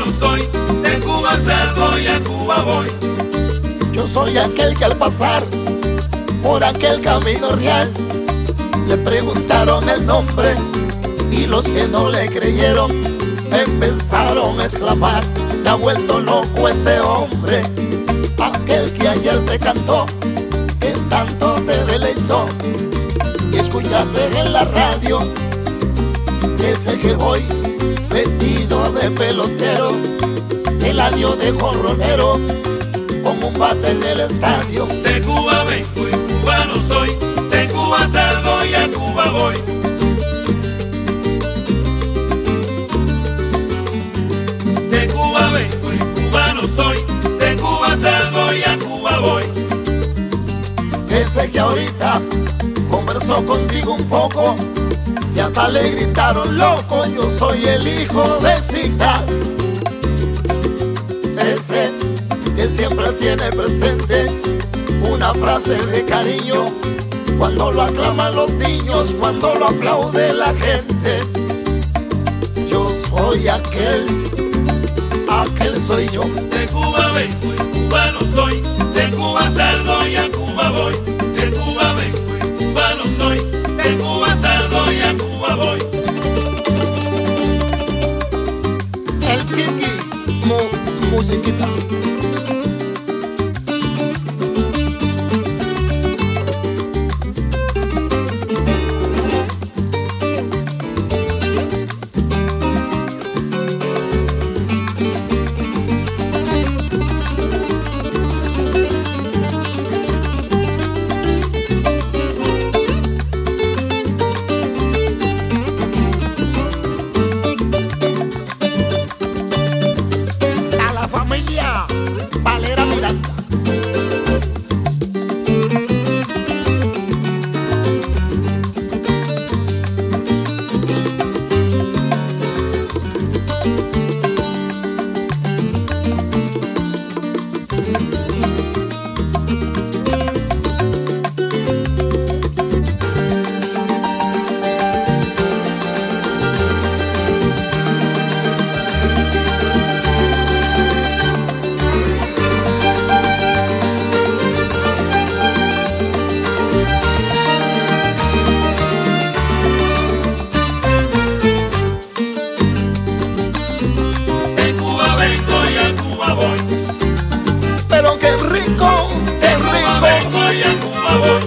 de Cuba salgo y a Cuba voy. Yo soy aquel que al pasar por aquel camino real le preguntaron el nombre y los que no le creyeron empezaron a exclamar, se ha vuelto loco este hombre, aquel que ayer te cantó, que tanto te deleitó y escuchaste en la radio ese que hoy vestido de pelotero se la dio de jorronero con un bate en el estadio. De Cuba vengo y cubano soy, de Cuba salgo y a Cuba voy. De Cuba vengo y cubano soy, de Cuba salgo y a Cuba voy. Ese que ahorita conversó contigo un poco y hasta le gritaron loco, yo soy el hijo de Zika. Ese que siempre tiene presente una frase de cariño cuando lo aclaman los niños, cuando lo aplaude la gente. Yo soy aquel, aquel soy yo. De Cuba vengo y cubano soy, musiquita.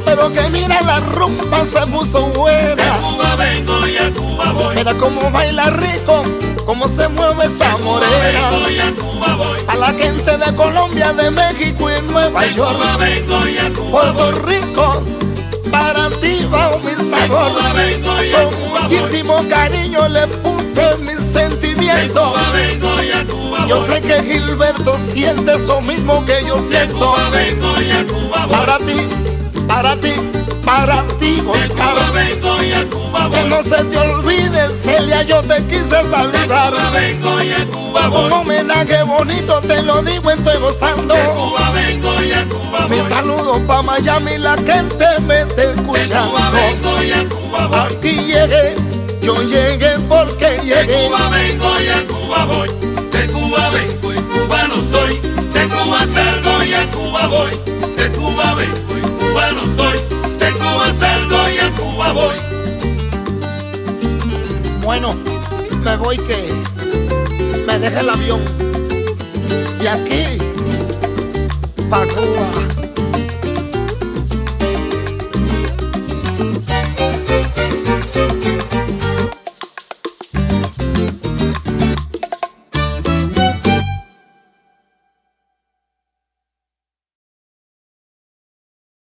Pero que mira la rumba se puso buena. Cuba vengo y a Cuba voy. Mira cómo baila rico, cómo se mueve esa Cuba morena. vengo y a Cuba voy. A la gente de Colombia, de México y Nueva De York, Cuba vengo y a Cuba Puerto. Rico, para ti va mi sabor. Cuba vengo y a Con Cuba voy. muchísimo cariño le puse mis sentimientos. Cuba Cuba Yo sé que Gilberto siente eso mismo que yo siento. Cuba Cuba. Para ti, para ti, para ti, De Cuba Oscar. vengo y a Cuba Que voy. no se te olvide, Celia, yo te quise De Cuba saludar. vengo y a Cuba Un voy. homenaje bonito, te lo digo, estoy gozando. De Cuba vengo y a Cuba Mi voy. saludo pa' Miami, la gente me está De Cuba escuchando. vengo y a Cuba voy. Aquí llegué, yo llegué porque De llegué. Cuba vengo y a Cuba voy. De Cuba vengo y cubano soy. De Cuba salgo y a Cuba voy. De Cuba vengo y cubano soy. De Cuba salgo y a Cuba voy. Bueno, me voy que me deje el avión. Y aquí, pa' Cuba.